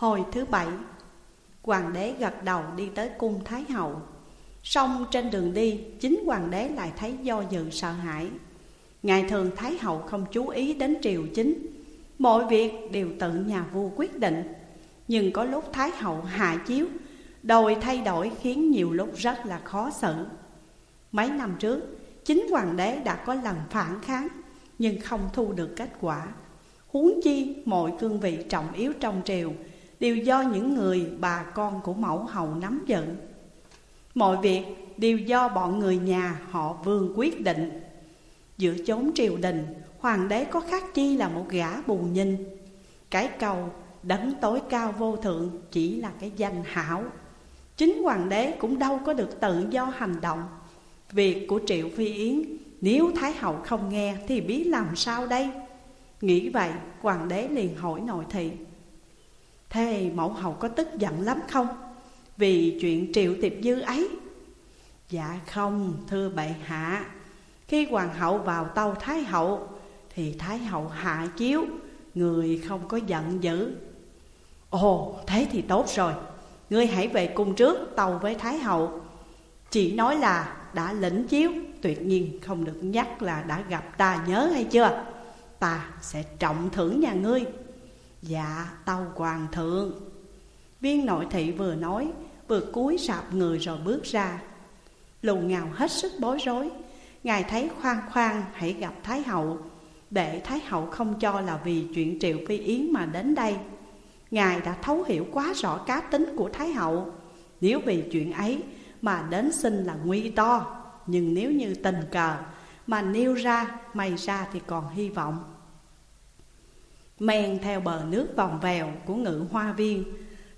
Hồi thứ bảy, Hoàng đế gật đầu đi tới cung Thái Hậu. Xong trên đường đi, Chính hoàng đế lại thấy do dự sợ hãi. Ngày thường Thái Hậu không chú ý đến triều chính, Mọi việc đều tự nhà vua quyết định. Nhưng có lúc Thái Hậu hạ chiếu đồi thay đổi khiến nhiều lúc rất là khó xử. Mấy năm trước, Chính hoàng đế đã có lần phản kháng, Nhưng không thu được kết quả. Huống chi mọi cương vị trọng yếu trong triều Đều do những người bà con của mẫu hầu nắm giận. Mọi việc đều do bọn người nhà họ vương quyết định. Giữa chốn triều đình, Hoàng đế có khác chi là một gã bù nhìn Cái cầu đấng tối cao vô thượng chỉ là cái danh hảo. Chính hoàng đế cũng đâu có được tự do hành động. Việc của Triệu Phi Yến, Nếu Thái Hậu không nghe thì biết làm sao đây? Nghĩ vậy, hoàng đế liền hỏi nội thị. Thế mẫu hậu có tức giận lắm không? Vì chuyện Triệu Tiệp Dư ấy. Dạ không, thưa bệ hạ. Khi hoàng hậu vào tâu Thái Hậu, Thì Thái Hậu hạ chiếu, Người không có giận dữ. Ồ, thế thì tốt rồi. Ngươi hãy về cung trước tàu với Thái Hậu. Chỉ nói là đã lĩnh chiếu, Tuyệt nhiên không được nhắc là đã gặp ta nhớ hay chưa? Ta sẽ trọng thưởng nhà ngươi. Dạ tâu hoàng thượng. Viên nội thị vừa nói, Vừa cúi sạp người rồi bước ra. Lù ngào hết sức bối rối. Ngài thấy khoan khoan, hãy gặp Thái Hậu. Để Thái Hậu không cho là vì chuyện Triệu Phi Yến mà đến đây. Ngài đã thấu hiểu quá rõ cá tính của Thái Hậu. Nếu vì chuyện ấy mà đến xin là nguy to. Nhưng nếu như tình cờ mà nêu ra, may ra thì còn hy vọng. Men theo bờ nước vòng vèo của ngự hoa viên.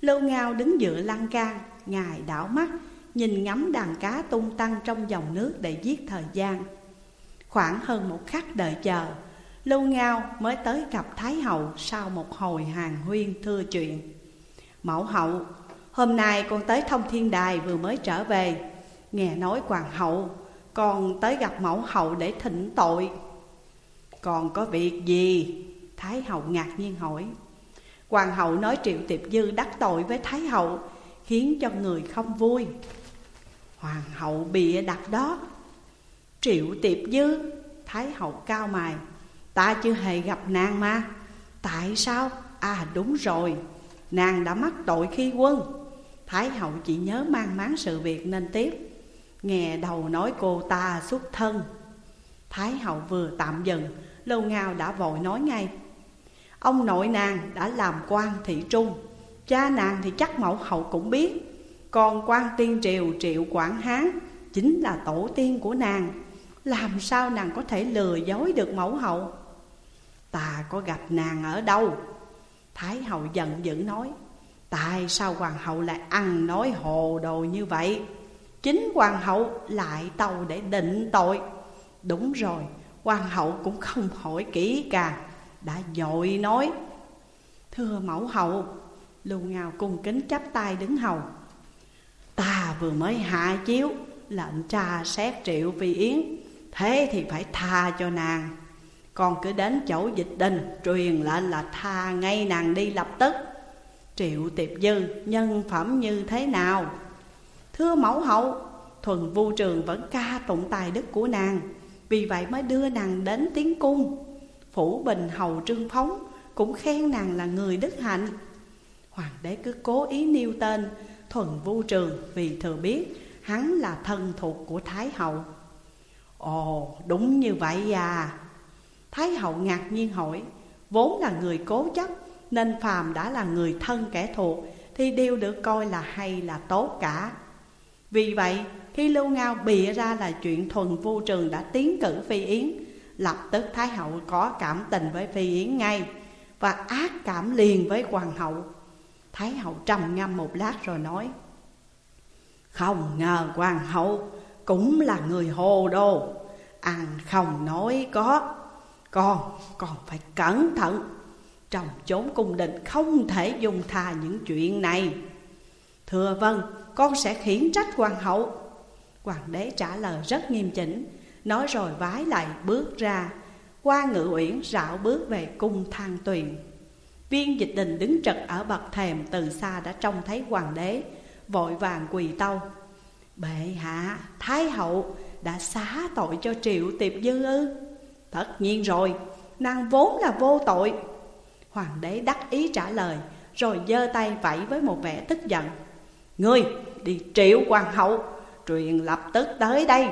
Lưu Ngao đứng dựa lan can, Ngài đảo mắt, Nhìn ngắm đàn cá tung tăng trong dòng nước để giết thời gian. Khoảng hơn một khắc đợi chờ Lưu Ngao mới tới gặp Thái Hậu Sau một hồi hàng huyên thưa chuyện. Mẫu hậu, Hôm nay con tới thông thiên đài vừa mới trở về. Nghe nói hoàng hậu, Con tới gặp mẫu hậu để thỉnh tội. Còn có việc gì? Thái hậu ngạc nhiên hỏi. Hoàng hậu nói Triệu Tiệp Dư đắc tội với Thái hậu, Khiến cho người không vui. Hoàng hậu bịa đặt đó. Triệu Tiệp Dư, Thái hậu cao mày. Ta chưa hề gặp nàng mà. Tại sao? À đúng rồi. Nàng đã mắc tội khi quân. Thái hậu chỉ nhớ mang máng sự việc nên tiếp. Nghe đầu nói cô ta xuất thân. Thái hậu vừa tạm dừng, Lâu ngao đã vội nói ngay. Ông nội nàng đã làm quan thị trung. Cha nàng thì chắc mẫu hậu cũng biết. Còn quan tiên triều triệu quảng hán Chính là tổ tiên của nàng. Làm sao nàng có thể lừa dối được mẫu hậu? Ta có gặp nàng ở đâu? Thái hậu giận dữ nói, Tại sao hoàng hậu lại ăn nói hồ đồ như vậy? Chính hoàng hậu lại tàu để định tội. Đúng rồi, Hoàng hậu cũng không hỏi kỹ càng đã dội nói, Thưa mẫu hậu Lưu Ngao cung kính chắp tay đứng hầu. Ta vừa mới hạ chiếu, Lệnh tra xét triệu phi yến, Thế thì phải tha cho nàng. Còn cứ đến chỗ dịch đình, Truyền lệnh là tha ngay nàng đi lập tức. Triệu tiệp dư, nhân phẩm như thế nào? Thưa mẫu hậu Thuần vu trường vẫn ca tụng tài đức của nàng, Vì vậy mới đưa nàng đến tiến cung. Phủ Bình Hầu Trương Phóng, cũng khen nàng là người đức hạnh. Hoàng đế cứ cố ý nêu tên, Thuần Vu Trường vì thừa biết hắn là thân thuộc của Thái Hậu. Ồ, đúng như vậy à. Thái Hậu ngạc nhiên hỏi, Vốn là người cố chấp, Nên phàm đã là người thân kẻ thuộc, Thì đều được coi là hay là tốt cả. Vì vậy, khi Lưu Ngao bịa ra là chuyện Thuần Vu Trường đã tiến cử Phi Yến Lập tức Thái hậu có cảm tình với Phi Yến ngay Và ác cảm liền với hoàng hậu. Thái hậu trầm ngâm một lát rồi nói Không ngờ hoàng hậu cũng là người hồ đồ. Ăn không nói có Con, còn phải cẩn thận. Trong chốn cung đình không thể dùng thà những chuyện này. Thưa vâng, con sẽ khiển trách hoàng hậu. Hoàng đế trả lời rất nghiêm chỉnh Nói rồi vái lại bước ra. Qua ngự uyển rảo bước về cung thang tuyền. Viên dịch đình đứng trật ở bậc thềm từ xa đã trông thấy hoàng đế Vội vàng quỳ tâu. Bệ hạ, Thái hậu đã xá tội cho triệu tiệp dư ư? Tất nhiên rồi, nàng vốn là vô tội. Hoàng đế đắc ý trả lời Rồi giơ tay vẫy với một vẻ tức giận. Ngươi đi triệu hoàng hậu Truyền lập tức tới đây.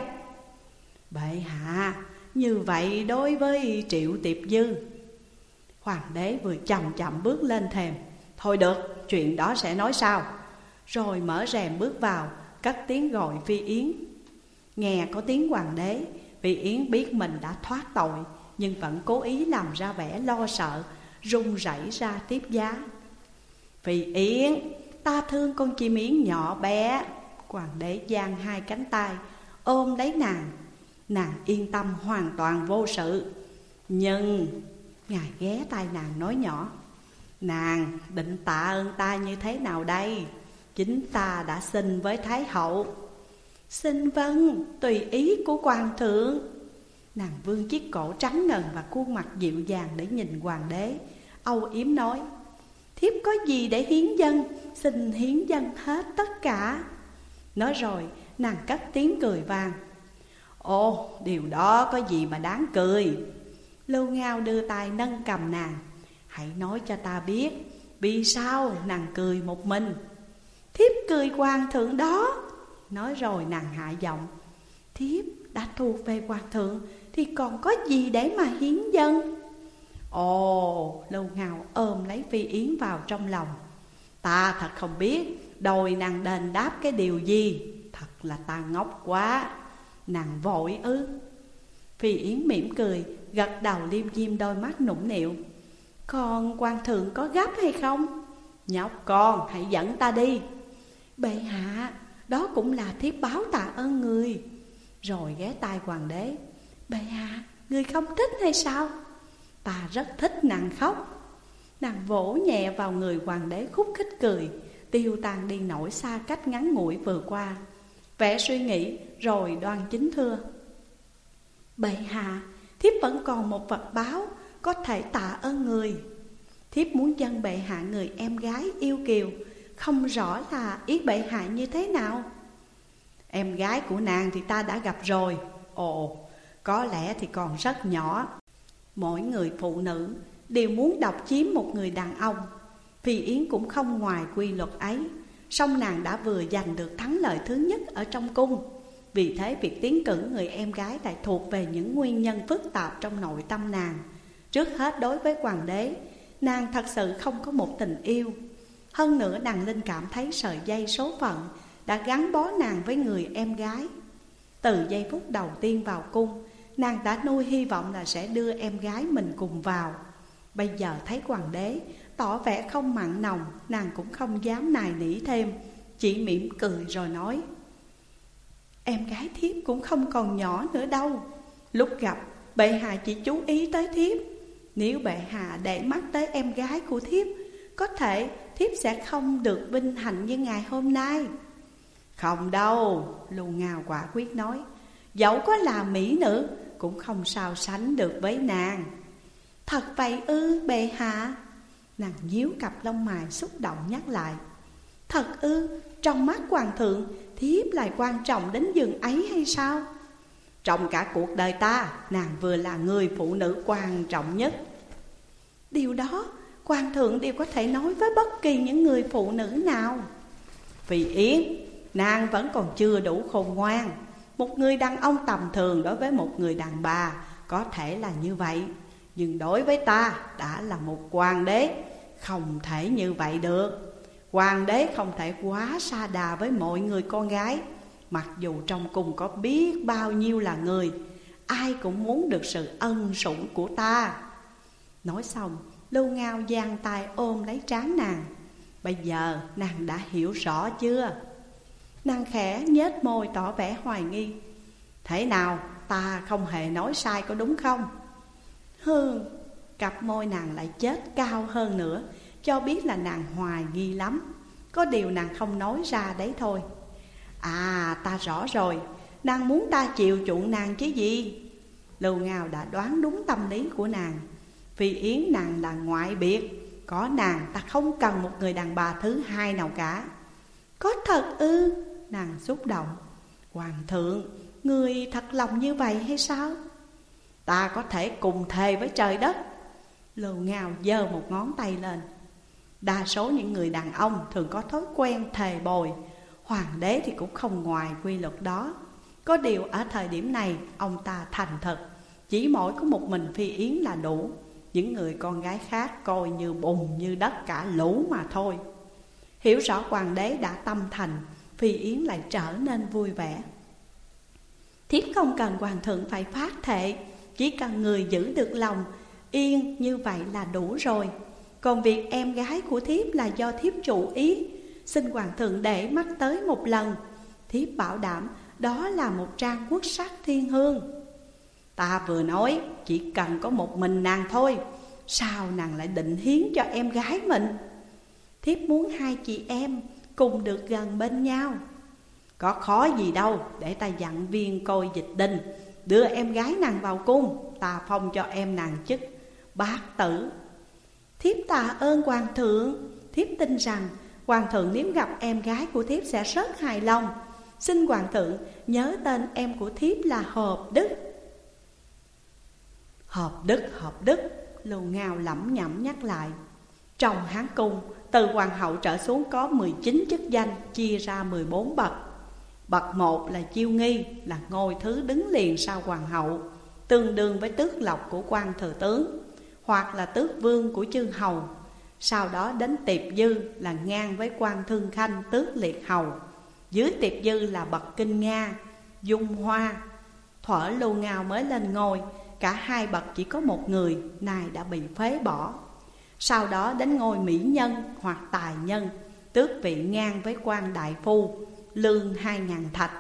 Bệ hạ Như vậy đối với triệu tiệp dư Hoàng đế vừa chậm chậm bước lên thềm. Thôi được, chuyện đó sẽ nói sau. Rồi mở rèm bước vào Cất tiếng gọi Phi Yến. Nghe có tiếng hoàng đế Phi Yến biết mình đã thoát tội Nhưng vẫn cố ý làm ra vẻ lo sợ run rẩy ra tiếp giá. Phi Yến, ta thương con chim yến nhỏ bé. Hoàng đế giang hai cánh tay ôm lấy nàng. Nàng yên tâm hoàn toàn vô sự. Nhưng Ngài ghé tay nàng nói nhỏ, Nàng, định tạ ơn ta như thế nào đây? Chính ta đã xin với Thái hậu. Xin vâng tùy ý của hoàng thượng. Nàng vương chiếc cổ trắng ngần và khuôn mặt dịu dàng để nhìn hoàng đế. Âu yếm nói, Thiếp có gì để hiến dân? Xin hiến dân hết tất cả. Nói rồi, nàng cất tiếng cười vàng. Ồ, điều đó có gì mà đáng cười? Lưu Ngao đưa tay nâng cầm nàng. Hãy nói cho ta biết, Vì sao nàng cười một mình? Thiếp cười hoàng thượng đó. Nói rồi nàng hạ giọng. Thiếp đã thuộc về hoàng thượng, Thì còn có gì để mà hiến dân? Ồ Lâu Ngao ôm lấy Phi Yến vào trong lòng. Ta thật không biết Đòi nàng đền đáp cái điều gì. Thật là ta ngốc quá. Nàng vội ư. Phi Yến mỉm cười, Gật đầu liêm diêm đôi mắt nũng nịu. Con quan thượng có gấp hay không? Nhóc con, hãy dẫn ta đi. Bệ hạ, Đó cũng là thiếp báo tạ ơn người. Rồi ghé tai hoàng đế. Bệ hạ, Người không thích hay sao? Ta rất thích nàng khóc. Nàng vỗ nhẹ vào người hoàng đế khúc khích cười, Tiêu tan đi nổi xa cách ngắn ngủi vừa qua vẽ suy nghĩ rồi đoàn chính thưa. Bệ hạ Thiếp vẫn còn một vật báo Có thể tạ ơn người. Thiếp muốn dân bệ hạ người em gái yêu kiều Không rõ là ý bệ hạ như thế nào. Em gái của nàng thì ta đã gặp rồi. Ồ, có lẽ thì còn rất nhỏ. Mỗi người phụ nữ đều muốn độc chiếm một người đàn ông Phi Yến cũng không ngoài quy luật ấy. Song nàng đã vừa giành được thắng lợi thứ nhất ở trong cung. Vì thế, việc tiến cử người em gái lại thuộc về những nguyên nhân phức tạp trong nội tâm nàng. Trước hết, đối với hoàng đế, Nàng thật sự không có một tình yêu. Hơn nữa, nàng linh cảm thấy sợi dây số phận Đã gắn bó nàng với người em gái. Từ giây phút đầu tiên vào cung, Nàng đã nuôi hy vọng là sẽ đưa em gái mình cùng vào. Bây giờ thấy hoàng đế Tỏ vẻ không mặn nồng, Nàng cũng không dám nài nỉ thêm, Chỉ mỉm cười rồi nói. Em gái thiếp cũng không còn nhỏ nữa đâu. Lúc gặp, bệ hạ chỉ chú ý tới thiếp. Nếu bệ hạ để mắt tới em gái của thiếp, Có thể thiếp sẽ không được vinh hạnh như ngày hôm nay. Không đâu Lù ngào quả quyết nói. Dẫu có là mỹ nữ, Cũng không sao sánh được với nàng. Thật vậy ư, bệ hạ? Nàng díu cặp lông mày xúc động nhắc lại. Thật ư, trong mắt hoàng thượng Thiếp lại quan trọng đến giường ấy hay sao? Trong cả cuộc đời ta Nàng vừa là người phụ nữ quan trọng nhất. Điều đó Hoàng thượng đều có thể nói với bất kỳ những người phụ nữ nào. Vì Yến Nàng vẫn còn chưa đủ khôn ngoan. Một người đàn ông tầm thường đối với một người đàn bà Có thể là như vậy. Nhưng đối với ta đã là một hoàng đế không thể như vậy được. Hoàng đế không thể quá xa đà với mọi người con gái. Mặc dù trong cung có biết bao nhiêu là người, Ai cũng muốn được sự ân sủng của ta. Nói xong, Lưu Ngao giang tay ôm lấy trán nàng. Bây giờ nàng đã hiểu rõ chưa? Nàng khẽ nhếch môi tỏ vẻ hoài nghi. Thế nào, ta không hề nói sai có đúng không? Hương Cặp môi nàng lại chết cao hơn nữa, Cho biết là nàng hoài nghi lắm. Có điều nàng không nói ra đấy thôi. À ta rõ rồi. Nàng muốn ta chịu chuộng nàng chứ gì? Lưu Ngao đã đoán đúng tâm lý của nàng. Vì Yến nàng là ngoại biệt, Có nàng ta không cần một người đàn bà thứ hai nào cả. Có thật ư? Nàng xúc động. Hoàng thượng, Người thật lòng như vậy hay sao? Ta có thể cùng thề với trời đất. Lưu ngào giơ một ngón tay lên. Đa số những người đàn ông thường có thói quen thề bồi. Hoàng đế thì cũng không ngoài quy luật đó. Có điều ở thời điểm này, ông ta thành thật. Chỉ mỗi có một mình Phi Yến là đủ. Những người con gái khác coi như bùn như đất cả lũ mà thôi. Hiểu rõ hoàng đế đã tâm thành, Phi Yến lại trở nên vui vẻ. Thiếp không cần hoàng thượng phải phát thệ, Chỉ cần người giữ được lòng Yên, như vậy là đủ rồi. Còn việc em gái của thiếp là do thiếp chủ ý. Xin hoàng thượng để mắt tới một lần. Thiếp bảo đảm đó là một trang quốc sắc thiên hương. Ta vừa nói, chỉ cần có một mình nàng thôi. Sao nàng lại định hiến cho em gái mình? Thiếp muốn hai chị em cùng được gần bên nhau. Có khó gì đâu, để ta dặn viên coi dịch đình. Đưa em gái nàng vào cung, Ta phong cho em nàng chức bác tử. Thiếp tạ ơn hoàng thượng. Thiếp tin rằng Hoàng thượng nếu gặp em gái của thiếp sẽ rất hài lòng. Xin hoàng thượng nhớ tên em của thiếp là Hợp Đức. Hợp Đức, Hợp Đức Lưu Ngao lẩm nhẩm nhắc lại. Trong hán cung từ hoàng hậu trở xuống có 19 chức danh chia ra 14 bậc. Bậc một là chiêu nghi là ngôi thứ đứng liền sau hoàng hậu Tương đương với tước lộc của quan thừa tướng. Hoặc là tước vương của chư hầu. Sau đó đến tiệp dư là ngang với quan thương khanh tước liệt hầu. Dưới tiệp dư là bậc kinh Nga, dung hoa. Thuở lưu ngao mới lên ngôi Cả hai bậc chỉ có một người, nay đã bị phế bỏ. Sau đó đến ngôi mỹ nhân hoặc tài nhân Tước vị ngang với quan đại phu Lương hai ngàn thạch.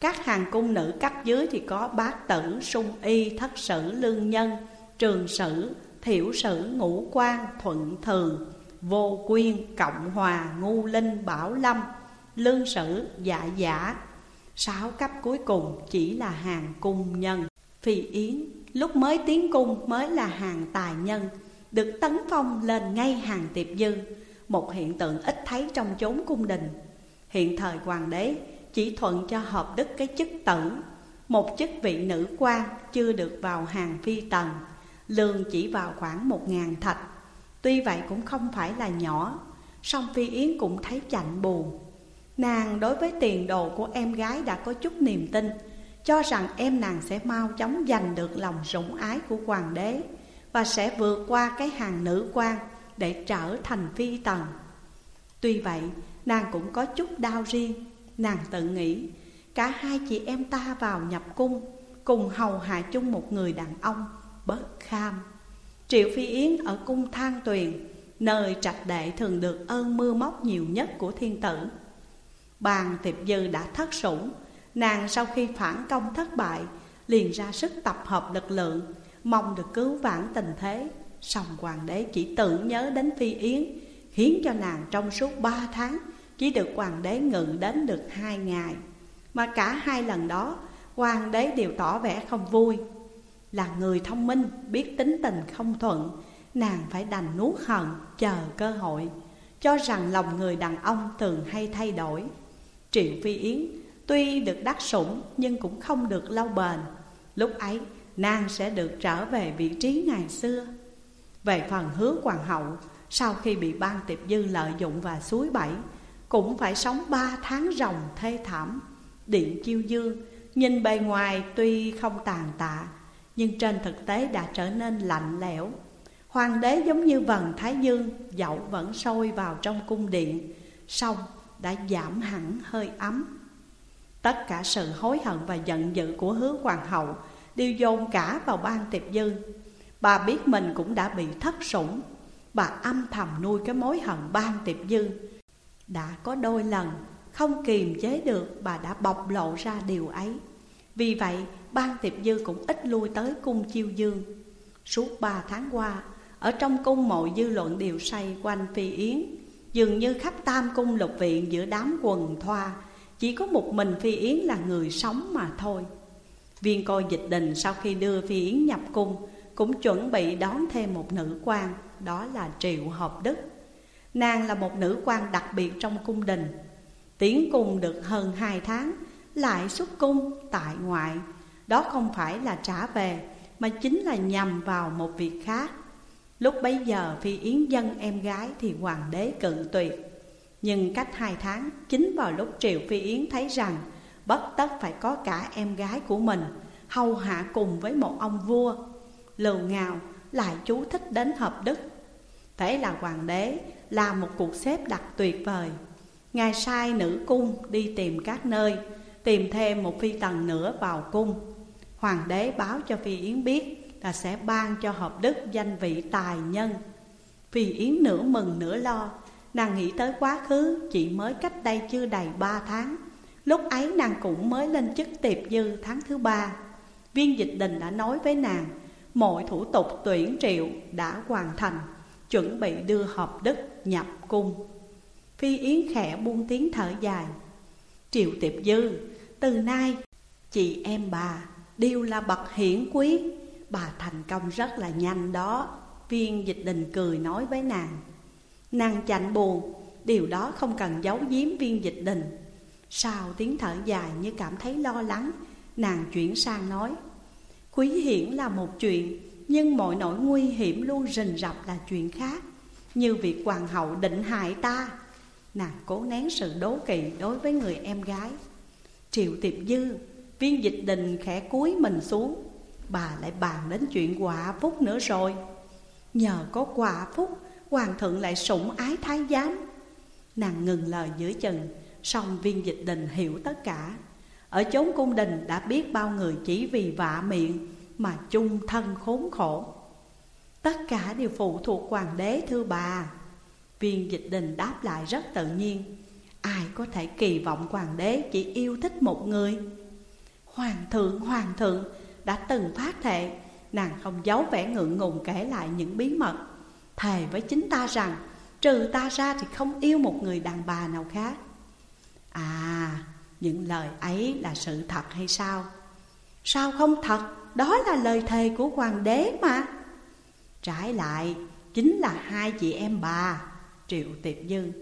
Các hàng cung nữ cấp dưới thì có bát tử, sung y, thất sử, lương nhân Trường sử, thiểu sử, ngũ quan, thuận thường Vô quyên, cộng hòa, ngu linh, bảo lâm Lương sử, dạ giả. Sáu cấp cuối cùng chỉ là hàng cung nhân. Phi Yến lúc mới tiến cung mới là hàng tài nhân được tấn phong lên ngay hàng tiệp dư. Một hiện tượng ít thấy trong chốn cung đình. Hiện thời hoàng đế chỉ thuận cho hợp đức cái chức tử. Một chức vị nữ quan chưa được vào hàng phi tần. Lương chỉ vào khoảng một ngàn thạch Tuy vậy cũng không phải là nhỏ song Phi Yến cũng thấy chạnh buồn Nàng đối với tiền đồ của em gái đã có chút niềm tin Cho rằng em nàng sẽ mau chóng giành được lòng sủng ái của hoàng đế và sẽ vượt qua cái hàng nữ quan để trở thành phi tần. Tuy vậy, nàng cũng có chút đau riêng. Nàng tự nghĩ, cả hai chị em ta vào nhập cung, cùng hầu hạ chung một người đàn ông, bất kham. Triệu Phi Yến ở cung thang tuyền, nơi trạch đệ thường được ơn mưa móc nhiều nhất của thiên tử. Bàn tiệp dư đã thất sủng, nàng sau khi phản công thất bại, liền ra sức tập hợp lực lượng Mong được cứu vãn tình thế Song hoàng đế chỉ tự nhớ đến Phi Yến Khiến cho nàng trong suốt ba tháng Chỉ được hoàng đế ngự đến được hai ngày Mà cả hai lần đó Hoàng đế đều tỏ vẻ không vui là người thông minh, Biết tính tình không thuận. Nàng phải đành nuốt hận, Chờ cơ hội, Cho rằng lòng người đàn ông thường hay thay đổi. Triệu Phi Yến Tuy được đắc sủng Nhưng cũng không được lâu bền. Lúc ấy, nàng sẽ được trở về vị trí ngày xưa. Về phần hứa hoàng hậu, Sau khi bị ban tiệp dư lợi dụng và suối bẫy, Cũng phải sống ba tháng ròng thê thảm. Điện chiêu dương Nhìn bề ngoài tuy không tàn tạ nhưng trên thực tế đã trở nên lạnh lẽo. Hoàng đế giống như vần thái dương, Dẫu vẫn sôi vào trong cung điện, song đã giảm hẳn hơi ấm. Tất cả sự hối hận và giận dữ của hứa hoàng hậu Đều dồn cả vào ban tiệp dư. Bà biết mình cũng đã bị thất sủng. Bà âm thầm nuôi cái mối hận ban tiệp dư. Đã có đôi lần không kiềm chế được, Bà đã bộc lộ ra điều ấy. Vì vậy, ban tiệp dư cũng ít lui tới cung chiêu dương. Suốt ba tháng qua, Ở trong cung mọi dư luận đều say quanh phi yến. Dường như khắp tam cung lục viện giữa đám quần thoa, Chỉ có một mình phi yến là người sống mà thôi. Viên coi dịch đình sau khi đưa Phi Yến nhập cung, Cũng chuẩn bị đón thêm một nữ quan, đó là Triệu Hợp Đức. Nàng là một nữ quan đặc biệt trong cung đình. Tiến cung được hơn hai tháng lại xuất cung tại ngoại. Đó không phải là trả về, Mà chính là nhằm vào một việc khác. Lúc bấy giờ Phi Yến dân em gái thì hoàng đế cự tuyệt. Nhưng cách hai tháng, Chính vào lúc Triệu Phi Yến thấy rằng Bất tất phải có cả em gái của mình, Hầu hạ cùng với một ông vua Lầu ngào lại chú thích đến hợp đức. Thế là hoàng đế làm một cuộc xếp đặt tuyệt vời. Ngài sai nữ cung đi tìm các nơi Tìm thêm một phi tần nữa vào cung. Hoàng đế báo cho Phi Yến biết Là sẽ ban cho hợp đức danh vị tài nhân. Phi Yến nửa mừng nửa lo, Nàng nghĩ tới quá khứ, chỉ mới cách đây chưa đầy ba tháng. Lúc ấy nàng cũng mới lên chức tiệp dư tháng thứ ba. Viên dịch đình đã nói với nàng, Mọi thủ tục tuyển triệu đã hoàn thành, Chuẩn bị đưa hợp đức nhập cung. Phi Yến khẽ buông tiếng thở dài, Triệu tiệp dư từ nay, chị em bà đều là bậc hiển quý. Bà thành công rất là nhanh đó, Viên dịch đình cười nói với nàng. Nàng chạnh buồn, Điều đó không cần giấu giếm viên dịch đình. Sau tiếng thở dài như cảm thấy lo lắng, Nàng chuyển sang nói, Quý hiển là một chuyện, Nhưng mọi nỗi nguy hiểm luôn rình rập là chuyện khác. Như việc hoàng hậu định hại ta. Nàng cố nén sự đố kỵ đối với người em gái. Triệu tiệp dư, Viên dịch đình khẽ cúi mình xuống. Bà lại bàn đến chuyện quả phúc nữa rồi. Nhờ có quả phúc, Hoàng thượng lại sủng ái thái giám. Nàng ngừng lời giữa chừng Xong viên dịch đình hiểu tất cả. Ở chốn cung đình đã biết bao người chỉ vì vạ miệng Mà chung thân khốn khổ. Tất cả đều phụ thuộc hoàng đế thưa bà. Viên dịch đình đáp lại rất tự nhiên. Ai có thể kỳ vọng hoàng đế chỉ yêu thích một người Hoàng thượng, hoàng thượng đã từng phát thệ Nàng không giấu vẻ ngượng ngùng kể lại những bí mật Thề với chính ta rằng Trừ ta ra thì không yêu một người đàn bà nào khác À, những lời ấy là sự thật hay sao? Sao không thật? Đó là lời thề của hoàng đế mà Trái lại, chính là hai chị em bà Triệu Tiệp Dư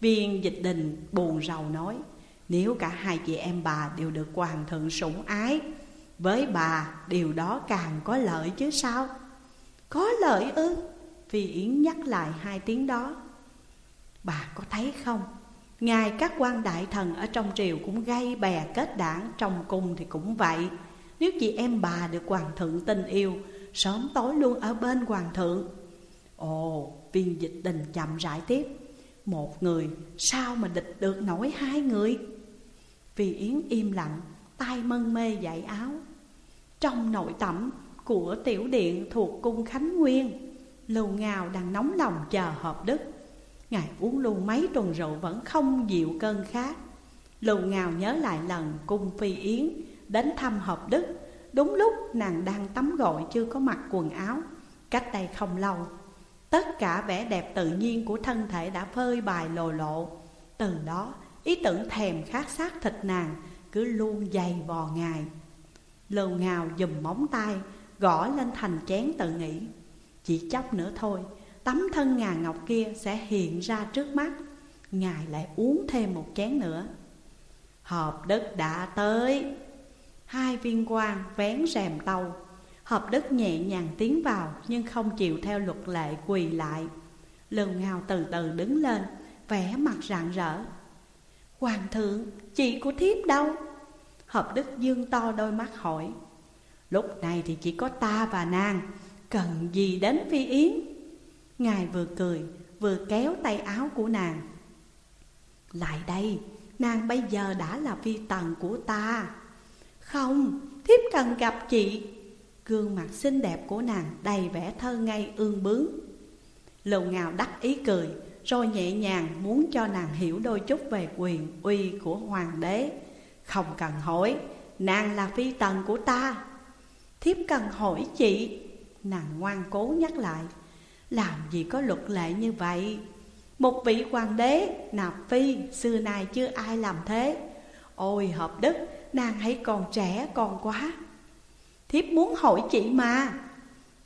Viên dịch đình buồn rầu nói Nếu cả hai chị em bà đều được hoàng thượng sủng ái Với bà điều đó càng có lợi chứ sao? Có lợi ư? Phi Yến nhắc lại hai tiếng đó. Bà có thấy không? Ngài các quan đại thần ở trong triều cũng gây bè kết đảng Trong cung thì cũng vậy. Nếu chị em bà được hoàng thượng tình yêu Sớm tối luôn ở bên hoàng thượng. Ồ, viên dịch đình chậm rãi tiếp. Một người sao mà địch được nổi hai người? Vì Yến im lặng, tay mân mê dạy áo. Trong nội tẩm của tiểu điện thuộc cung Khánh Nguyên Lưu Ngào đang nóng lòng chờ hợp đức. Ngài uống luôn mấy tuần rượu vẫn không dịu cơn khát. Lưu Ngào nhớ lại lần cung Phi Yến Đến thăm hợp đức. Đúng lúc nàng đang tắm gội chưa có mặc quần áo Cách đây không lâu Tất cả vẻ đẹp tự nhiên của thân thể đã phơi bài lồ lộ. Từ đó, ý tưởng thèm khát xác thịt nàng cứ luôn dày vò ngài. Lầu ngào dùm móng tay, Gõ lên thành chén tự nghĩ. Chỉ chốc nữa thôi, Tấm thân ngà ngọc kia sẽ hiện ra trước mắt. Ngài lại uống thêm một chén nữa. Hợp đất đã tới. Hai viên quan vén rèm tàu Hợp đức nhẹ nhàng tiến vào Nhưng không chịu theo luật lệ quỳ lại. Lương ngao từ từ đứng lên vẻ mặt rạng rỡ. Hoàng thượng, chị của thiếp đâu? Hợp đức dương to đôi mắt hỏi. Lúc này thì chỉ có ta và nàng Cần gì đến phi yến? Ngài vừa cười Vừa kéo tay áo của nàng. Lại đây Nàng bây giờ đã là phi tần của ta. Không Thiếp cần gặp chị. Gương mặt xinh đẹp của nàng đầy vẻ thơ ngây, ương bướng. Lầu ngào đắc ý cười, Rồi nhẹ nhàng muốn cho nàng hiểu đôi chút về quyền uy của hoàng đế. Không cần hỏi, Nàng là phi tần của ta. Thiếp cần hỏi chị. Nàng ngoan cố nhắc lại, Làm gì có luật lệ như vậy? Một vị hoàng đế, nạp phi, Xưa nay chưa ai làm thế. Ôi hợp đức, Nàng hãy còn trẻ còn quá. Thiếp muốn hỏi chị mà.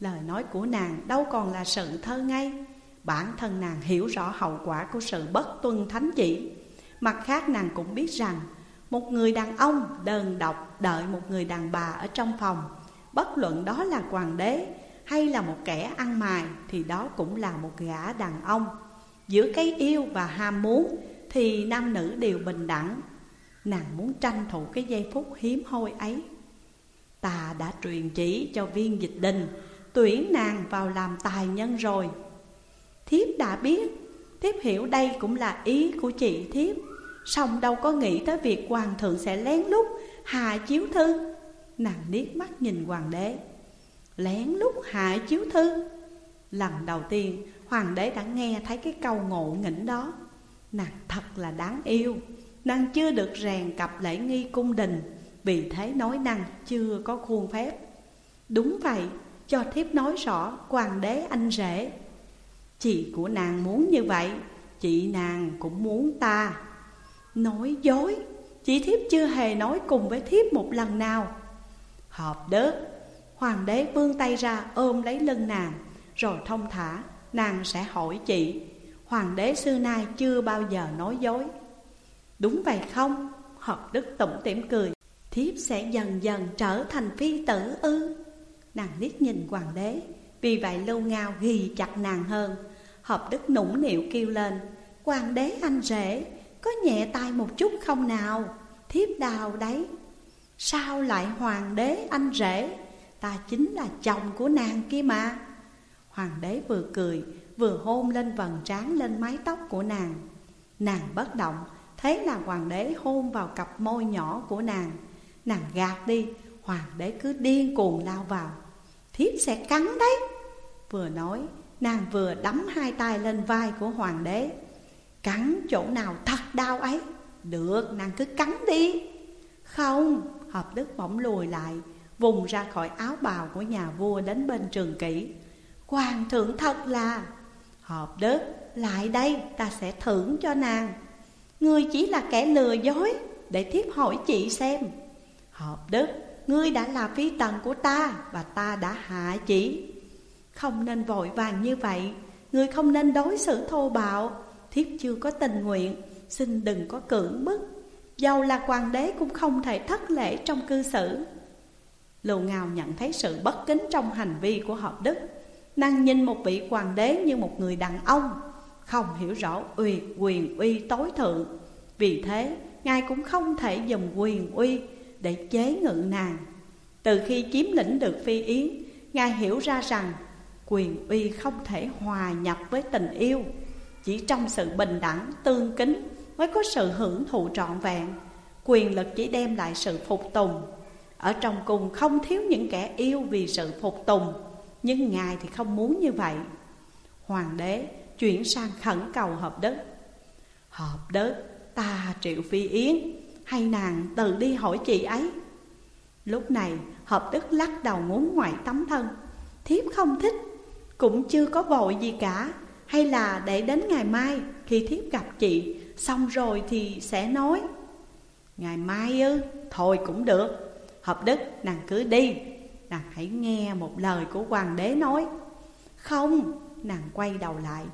Lời nói của nàng đâu còn là sự thơ ngây. Bản thân nàng hiểu rõ hậu quả của sự bất tuân thánh chỉ. Mặt khác, nàng cũng biết rằng, Một người đàn ông đơn độc đợi một người đàn bà ở trong phòng, Bất luận đó là hoàng đế hay là một kẻ ăn mài, Thì đó cũng là một gã đàn ông. Giữa cái yêu và ham muốn, Thì nam nữ đều bình đẳng. Nàng muốn tranh thủ cái giây phút hiếm hoi ấy Ta đã truyền chỉ cho viên dịch đình, Tuyển nàng vào làm tài nhân rồi. Thiếp đã biết, Thiếp hiểu đây cũng là ý của chị Thiếp. Song đâu có nghĩ tới việc hoàng thượng sẽ lén lút hạ chiếu thư. Nàng liếc mắt nhìn hoàng đế. Lén lút hạ chiếu thư? Lần đầu tiên, hoàng đế đã nghe thấy cái câu ngộ nghĩnh đó. Nàng thật là đáng yêu. Nàng chưa được rèn cặp lễ nghi cung đình. Vì thế nói năng chưa có khuôn phép. Đúng vậy, cho thiếp nói rõ hoàng đế anh rể. Chị của nàng muốn như vậy Chị nàng cũng muốn ta. Nói dối Chị thiếp chưa hề nói cùng với thiếp một lần nào. Hợp đớt Hoàng đế vươn tay ra ôm lấy lưng nàng Rồi thông thả Nàng sẽ hỏi chị. Hoàng đế xưa nay chưa bao giờ nói dối. Đúng vậy không? Hợp đức tổng tỉm cười. Thiếp sẽ dần dần trở thành phi tử ư? Nàng liếc nhìn hoàng đế, Vì vậy lâu ngao ghi chặt nàng hơn. Hợp đức nũng nịu kêu lên, Hoàng đế anh rể, Có nhẹ tay một chút không nào? Thiếp đào đấy. Sao lại hoàng đế anh rể? Ta chính là chồng của nàng kia mà. Hoàng đế vừa cười, Vừa hôn lên vầng trán lên mái tóc của nàng. Nàng bất động Thế là hoàng đế hôn vào cặp môi nhỏ của nàng. Nàng gạt đi, Hoàng đế cứ điên cuồng lao vào. Thiếp sẽ cắn đấy. Vừa nói, Nàng vừa đấm hai tay lên vai của hoàng đế. Cắn chỗ nào thật đau ấy. Được, nàng cứ cắn đi. Không, Hợp đức bỗng lùi lại, Vùng ra khỏi áo bào của nhà vua đến bên trường kỷ. Hoàng thượng thật là, Hợp đức, lại đây, ta sẽ thưởng cho nàng. Ngươi chỉ là kẻ lừa dối, Để thiếp hỏi chị xem. Hợp đức, Ngươi đã là phi tần của ta Và ta đã hạ chỉ. Không nên vội vàng như vậy. Ngươi không nên đối xử thô bạo. Thiếp chưa có tình nguyện, Xin đừng có cưỡng bức. Dầu là hoàng đế cũng không thể thất lễ trong cư xử. Lù Ngào nhận thấy sự bất kính trong hành vi của hợp đức, Nàng nhìn một vị hoàng đế như một người đàn ông, Không hiểu rõ uy, quyền uy tối thượng. Vì thế, Ngài cũng không thể dùng quyền uy để chế ngự nàng. Từ khi chiếm lĩnh được phi yến Ngài hiểu ra rằng quyền uy không thể hòa nhập với tình yêu. Chỉ trong sự bình đẳng, tương kính mới có sự hưởng thụ trọn vẹn. Quyền lực chỉ đem lại sự phục tùng. Ở trong cung không thiếu những kẻ yêu vì sự phục tùng Nhưng Ngài thì không muốn như vậy. Hoàng đế chuyển sang khẩn cầu hợp đất Hợp đất ta triệu phi yến hay nàng tự đi hỏi chị ấy? Lúc này hợp đức lắc đầu ngốn ngoại tấm thân. Thiếp không thích Cũng chưa có vội gì cả. Hay là để đến ngày mai Khi thiếp gặp chị Xong rồi thì sẽ nói. Ngày mai ư? Thôi cũng được. Hợp đức nàng cứ đi. Nàng hãy nghe một lời của hoàng đế nói. Không Nàng quay đầu lại.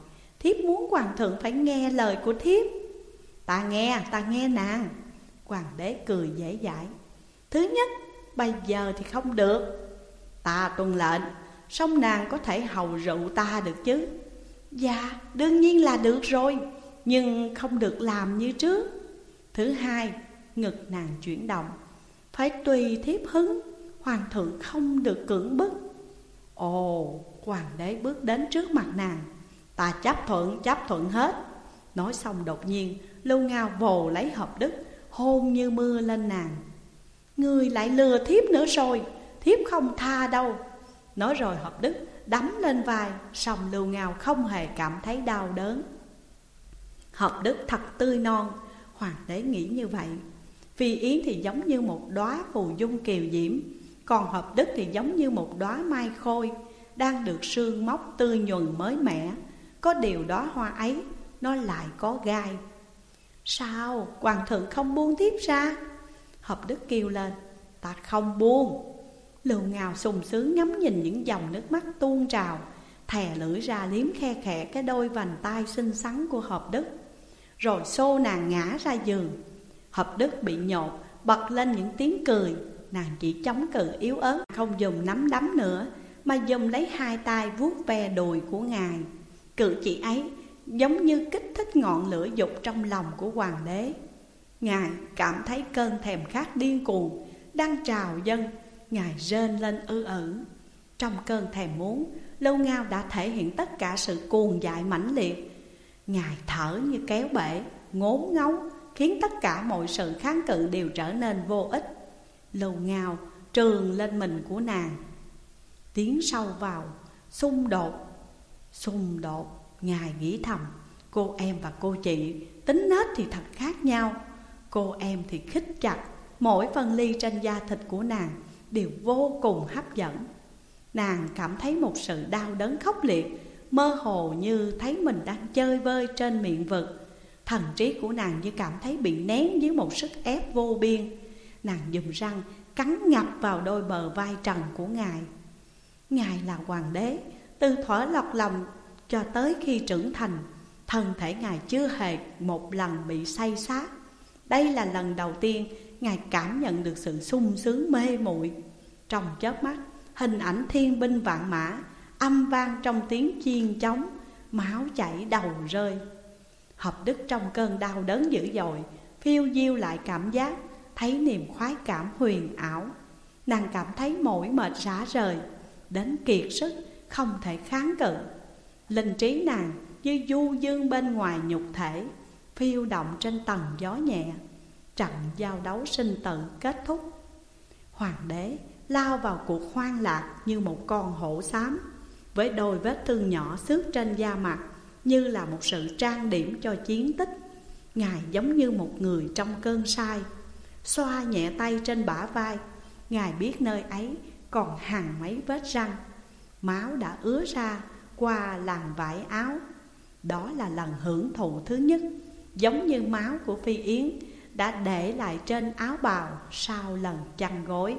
Thiếp muốn hoàng thượng phải nghe lời của thiếp. Ta nghe, ta nghe nàng. Hoàng đế cười dễ dãi. Thứ nhất, bây giờ thì không được. Ta tuân lệnh Song nàng có thể hầu rượu ta được chứ? Dạ, đương nhiên là được rồi Nhưng không được làm như trước. Thứ hai, ngực nàng chuyển động Phải tùy thiếp hứng Hoàng thượng không được cưỡng bức. Ồ, hoàng đế bước đến trước mặt nàng. Ta chấp thuận, chấp thuận hết. Nói xong đột nhiên Lưu Ngao vồ lấy hộp đức Hôn như mưa lên nàng. Người lại lừa thiếp nữa rồi. Thiếp không tha đâu. Nói rồi hợp đức, đấm lên vai, sòng lưu ngào không hề cảm thấy đau đớn. Hợp đức thật tươi non. Hoàng đế nghĩ như vậy. Phi Yến thì giống như một đóa phù dung kiều diễm, Còn hợp đức thì giống như một đóa mai khôi, Đang được sương móc tươi nhuần mới mẻ. Có điều đóa hoa ấy, Nó lại có gai. Sao? Hoàng thượng không buông tiếp ra. Hợp đức kêu lên, Ta không buông. Lưu ngào sùng sướng ngắm nhìn những dòng nước mắt tuôn trào, Thè lưỡi ra liếm khe khẽ cái đôi vành tay xinh xắn của hợp đức. Rồi xô nàng ngã ra giường. Hợp đức bị nhột, bật lên những tiếng cười. Nàng chỉ chống cự yếu ớt, Không dùng nắm đấm nữa, Mà dùng lấy hai tay vuốt ve đùi của ngài. Cử chỉ ấy giống như kích thích ngọn lửa dục trong lòng của hoàng đế. Ngài cảm thấy cơn thèm khát điên cuồng Đang trào dâng, Ngài rên lên ư ử. Trong cơn thèm muốn, Lâu Ngao đã thể hiện tất cả sự cuồng dại mãnh liệt. Ngài thở như kéo bể, Ngốn ngấu, Khiến tất cả mọi sự kháng cự đều trở nên vô ích. Lâu Ngao trường lên mình của nàng. Tiến sâu vào, Xung đột Xung đột. Ngài nghĩ thầm, Cô em và cô chị Tính nết thì thật khác nhau. Cô em thì khích chặt, Mỗi phần ly trên da thịt của nàng Đều vô cùng hấp dẫn. Nàng cảm thấy một sự đau đớn khốc liệt, Mơ hồ như thấy mình đang chơi vơi trên miệng vực Thần trí của nàng như cảm thấy bị nén dưới một sức ép vô biên. Nàng dùng răng cắn ngập vào đôi bờ vai trần của Ngài. Ngài là hoàng đế Từ thuở lọt lòng cho tới khi trưởng thành Thân thể Ngài chưa hề một lần bị say sát Đây là lần đầu tiên Ngài cảm nhận được sự sung sướng mê muội. Trong chớp mắt Hình ảnh thiên binh vạn mã Âm vang trong tiếng chiên chống, Máu chảy đầu rơi. Hợp đức trong cơn đau đớn dữ dội Phiêu diêu lại cảm giác Thấy niềm khoái cảm huyền ảo. Nàng cảm thấy mỏi mệt rã rời Đến kiệt sức Không thể kháng cự. Linh trí nàng như du dương bên ngoài nhục thể, Phiêu động trên tầng gió nhẹ, Trận giao đấu sinh tử kết thúc. Hoàng đế lao vào cuộc hoang lạc như một con hổ xám, Với đôi vết thương nhỏ xước trên da mặt Như là một sự trang điểm cho chiến tích. Ngài giống như một người trong cơn sai Xoa nhẹ tay trên bả vai. Ngài biết nơi ấy còn hàng mấy vết răng, Máu đã ứa ra qua làn vải áo. Đó là lần hưởng thụ thứ nhất, Giống như máu của Phi Yến Đã để lại trên áo bào sau lần chăn gối.